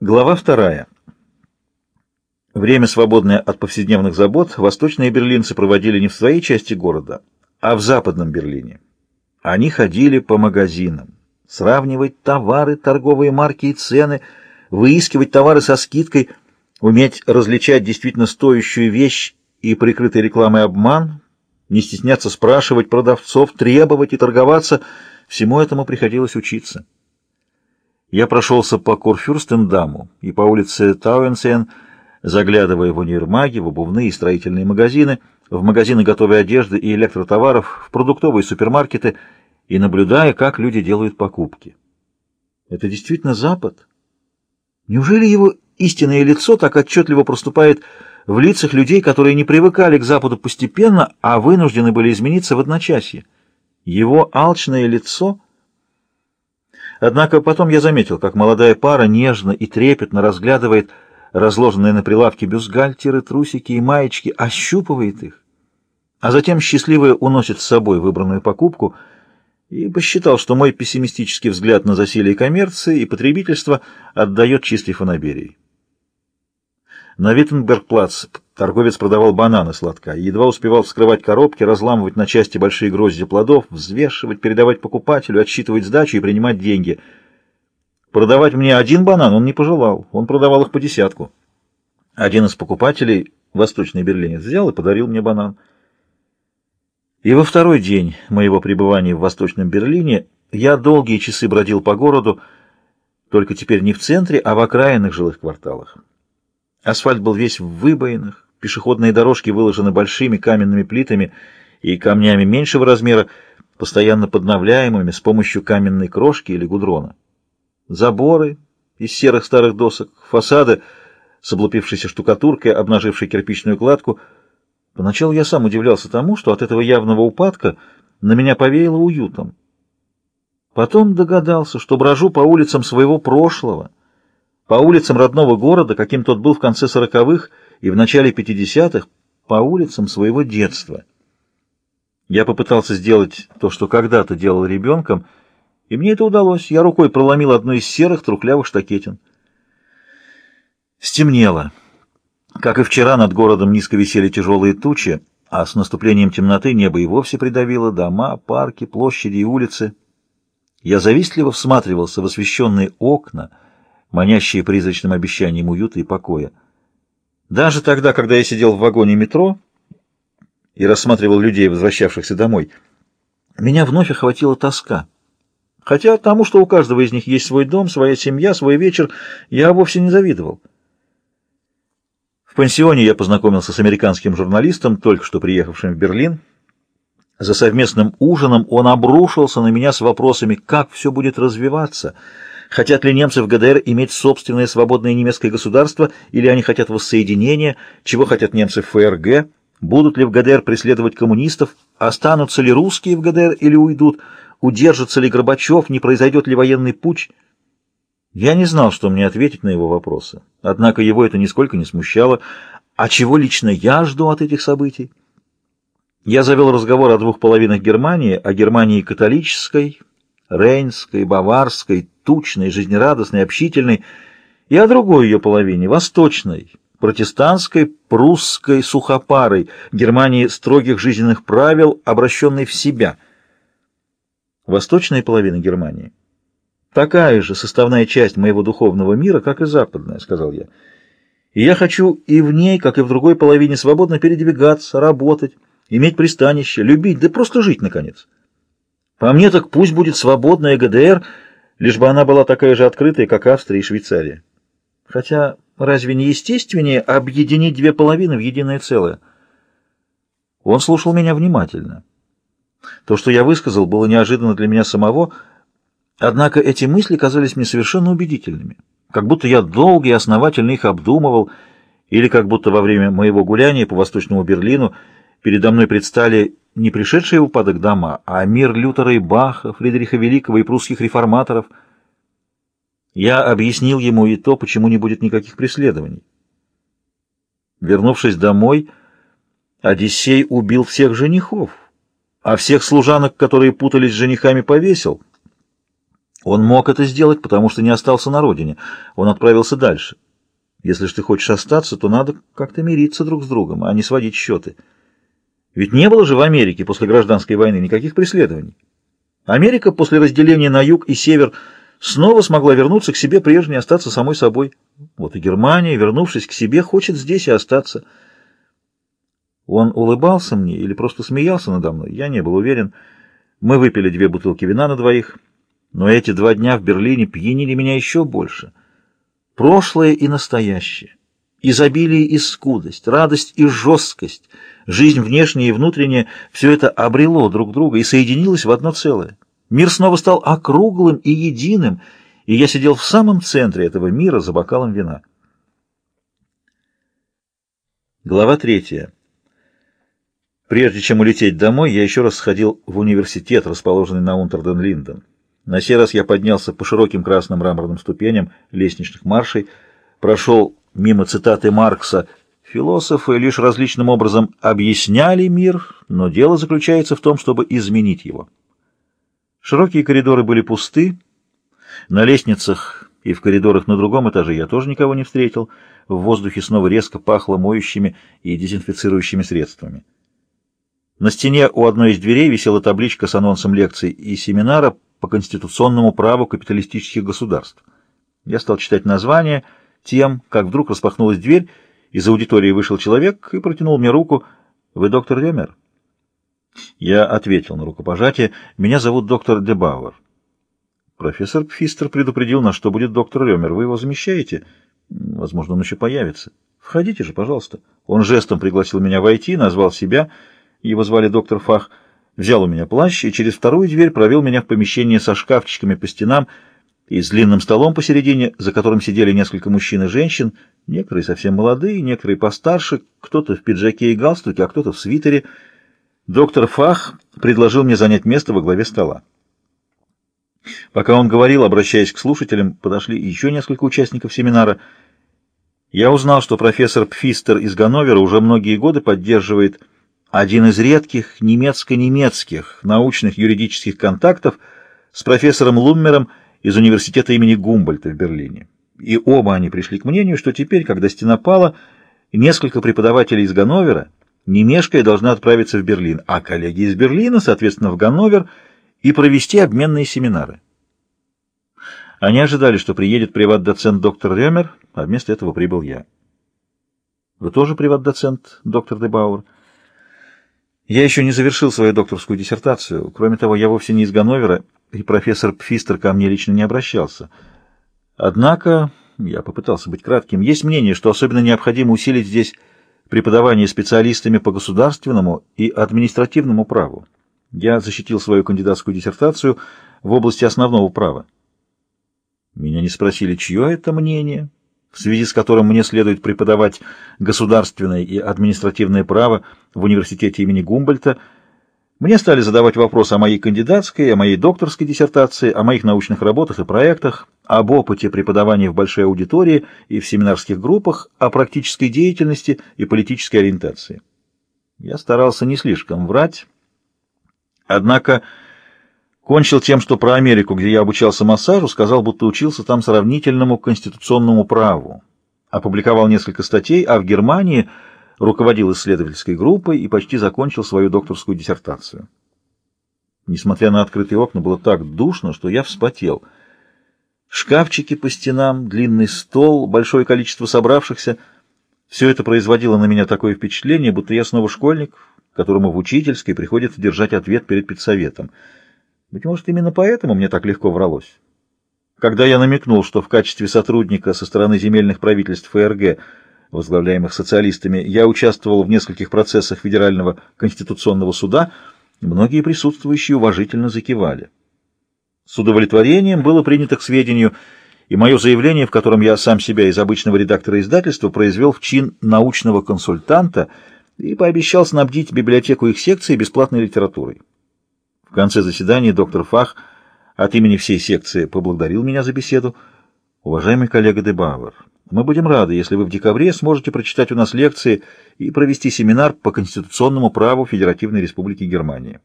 Глава вторая. Время, свободное от повседневных забот, восточные берлинцы проводили не в своей части города, а в западном Берлине. Они ходили по магазинам, сравнивать товары, торговые марки и цены, выискивать товары со скидкой, уметь различать действительно стоящую вещь и прикрытый рекламой обман, не стесняться спрашивать продавцов, требовать и торговаться. Всему этому приходилось учиться. Я прошелся по Курфюрстендаму и по улице Тауэнсен, заглядывая в универмаги, в обувные и строительные магазины, в магазины готовой одежды и электротоваров, в продуктовые супермаркеты и наблюдая, как люди делают покупки. Это действительно Запад? Неужели его истинное лицо так отчетливо проступает в лицах людей, которые не привыкали к Западу постепенно, а вынуждены были измениться в одночасье? Его алчное лицо — Однако потом я заметил, как молодая пара нежно и трепетно разглядывает разложенные на прилавке бюстгальтеры, трусики и маечки, ощупывает их, а затем счастливая уносит с собой выбранную покупку и посчитал, что мой пессимистический взгляд на засилие коммерции и потребительства отдает чистой фанаберии. На Виттенбергплац торговец продавал бананы сладка и едва успевал вскрывать коробки, разламывать на части большие грозди плодов, взвешивать, передавать покупателю, отсчитывать сдачу и принимать деньги. Продавать мне один банан он не пожелал, он продавал их по десятку. Один из покупателей, восточный берлинец, взял и подарил мне банан. И во второй день моего пребывания в Восточном Берлине я долгие часы бродил по городу, только теперь не в центре, а в окраинных жилых кварталах. Асфальт был весь в выбоинах, пешеходные дорожки выложены большими каменными плитами и камнями меньшего размера, постоянно подновляемыми с помощью каменной крошки или гудрона. Заборы из серых старых досок, фасады с облупившейся штукатуркой, обнажившей кирпичную кладку. Поначалу я сам удивлялся тому, что от этого явного упадка на меня повеяло уютом. Потом догадался, что брожу по улицам своего прошлого — по улицам родного города, каким тот был в конце сороковых и в начале пятидесятых, по улицам своего детства. Я попытался сделать то, что когда-то делал ребенком, и мне это удалось. Я рукой проломил одну из серых трухлявых штакетин. Стемнело. Как и вчера, над городом низко висели тяжелые тучи, а с наступлением темноты небо и вовсе придавило дома, парки, площади и улицы. Я завистливо всматривался в освещенные окна — манящие призрачным обещанием уюта и покоя. Даже тогда, когда я сидел в вагоне метро и рассматривал людей, возвращавшихся домой, меня вновь охватила тоска. Хотя тому, что у каждого из них есть свой дом, своя семья, свой вечер, я вовсе не завидовал. В пансионе я познакомился с американским журналистом, только что приехавшим в Берлин. За совместным ужином он обрушился на меня с вопросами, как все будет развиваться — Хотят ли немцы в ГДР иметь собственное свободное немецкое государство, или они хотят воссоединения, чего хотят немцы в ФРГ, будут ли в ГДР преследовать коммунистов, останутся ли русские в ГДР или уйдут, удержится ли Горбачев, не произойдет ли военный путч. Я не знал, что мне ответить на его вопросы, однако его это нисколько не смущало. А чего лично я жду от этих событий? Я завел разговор о двух половинах Германии, о Германии католической, Рейнской, Баварской, тучной, жизнерадостной, общительной, и о другой ее половине, восточной, протестантской, прусской, сухопарой, Германии строгих жизненных правил, обращенной в себя. Восточная половина Германии такая же составная часть моего духовного мира, как и западная, сказал я. И я хочу и в ней, как и в другой половине, свободно передвигаться, работать, иметь пристанище, любить, да просто жить, наконец. По мне так пусть будет свободная ГДР, лишь бы она была такая же открытая, как Австрия и Швейцария. Хотя разве не естественнее объединить две половины в единое целое? Он слушал меня внимательно. То, что я высказал, было неожиданно для меня самого, однако эти мысли казались мне совершенно убедительными, как будто я долго и основательно их обдумывал, или как будто во время моего гуляния по Восточному Берлину передо мной предстали не пришедшие в упадок дома, а мир Лютера и Баха, Фридриха Великого и прусских реформаторов. Я объяснил ему и то, почему не будет никаких преследований. Вернувшись домой, Одиссей убил всех женихов, а всех служанок, которые путались с женихами, повесил. Он мог это сделать, потому что не остался на родине. Он отправился дальше. Если же ты хочешь остаться, то надо как-то мириться друг с другом, а не сводить счеты. Ведь не было же в Америке после гражданской войны никаких преследований. Америка после разделения на юг и север снова смогла вернуться к себе прежней, остаться самой собой. Вот и Германия, вернувшись к себе, хочет здесь и остаться. Он улыбался мне или просто смеялся надо мной, я не был уверен. Мы выпили две бутылки вина на двоих, но эти два дня в Берлине пьянили меня еще больше. Прошлое и настоящее, изобилие и скудость, радость и жесткость, жизнь внешняя и внутренняя — все это обрело друг друга и соединилось в одно целое. Мир снова стал округлым и единым, и я сидел в самом центре этого мира за бокалом вина. Глава третья. Прежде чем улететь домой, я еще раз сходил в университет, расположенный на Унтерден-Линден. На сей раз я поднялся по широким красным мраморным ступеням лестничных маршей, прошел мимо цитаты Маркса «Философы лишь различным образом объясняли мир, но дело заключается в том, чтобы изменить его». Широкие коридоры были пусты, на лестницах и в коридорах на другом этаже я тоже никого не встретил, в воздухе снова резко пахло моющими и дезинфицирующими средствами. На стене у одной из дверей висела табличка с анонсом лекций и семинара по конституционному праву капиталистических государств. Я стал читать название тем, как вдруг распахнулась дверь, из аудитории вышел человек и протянул мне руку. «Вы доктор Демер?» Я ответил на рукопожатие. «Меня зовут доктор Дебауэр». Профессор Пфистер предупредил нас, что будет доктор Ремер. Вы его замещаете? Возможно, он еще появится. Входите же, пожалуйста. Он жестом пригласил меня войти, назвал себя — его звали доктор Фах, взял у меня плащ и через вторую дверь провел меня в помещение со шкафчиками по стенам и с длинным столом посередине, за которым сидели несколько мужчин и женщин, некоторые совсем молодые, некоторые постарше, кто-то в пиджаке и галстуке, а кто-то в свитере. Доктор Фах предложил мне занять место во главе стола. Пока он говорил, обращаясь к слушателям, подошли еще несколько участников семинара. Я узнал, что профессор Пфистер из Ганновера уже многие годы поддерживает один из редких немецко-немецких научных юридических контактов с профессором Луммером из университета имени Гумбольта в Берлине. И оба они пришли к мнению, что теперь, когда стена пала, несколько преподавателей из Ганновера, не мешкая, должны отправиться в Берлин, а коллеги из Берлина, соответственно, в Ганновер и провести обменные семинары. Они ожидали, что приедет приват-доцент доктор Ремер, а вместо этого прибыл я. Вы тоже приват-доцент, доктор Дебауэр? Я еще не завершил свою докторскую диссертацию. Кроме того, я вовсе не из Ганновера, и профессор Пфистер ко мне лично не обращался. Однако, я попытался быть кратким, есть мнение, что особенно необходимо усилить здесь преподавание специалистами по государственному и административному праву. Я защитил свою кандидатскую диссертацию в области основного права. Меня не спросили, чье это мнение, в связи с которым мне следует преподавать государственное и административное право в университете имени Гумбольта, мне стали задавать вопросы о моей кандидатской, о моей докторской диссертации, о моих научных работах и проектах, об опыте преподавания в большой аудитории и в семинарских группах, о практической деятельности и политической ориентации. Я старался не слишком врать, однако Кончил тем, что про Америку, где я обучался массажу, сказал, будто учился там сравнительному конституционному праву. Опубликовал несколько статей, а в Германии руководил исследовательской группой и почти закончил свою докторскую диссертацию. Несмотря на открытые окна, было так душно, что я вспотел. Шкафчики по стенам, длинный стол, большое количество собравшихся — все это производило на меня такое впечатление, будто я снова школьник, которому в учительской приходится держать ответ перед педсоветом — быть может, именно поэтому мне так легко вралось. Когда я намекнул, что в качестве сотрудника со стороны земельных правительств ФРГ, возглавляемых социалистами, я участвовал в нескольких процессах Федерального конституционного суда, многие присутствующие уважительно закивали. С удовлетворением было принято к сведению и мое заявление, в котором я сам себя из обычного редактора издательства произвел в чин научного консультанта и пообещал снабдить библиотеку их секции бесплатной литературой. В конце заседания доктор Фах от имени всей секции поблагодарил меня за беседу. Уважаемый коллега Дебауэр, мы будем рады, если вы в декабре сможете прочитать у нас лекции и провести семинар по конституционному праву Федеративной Республики Германия.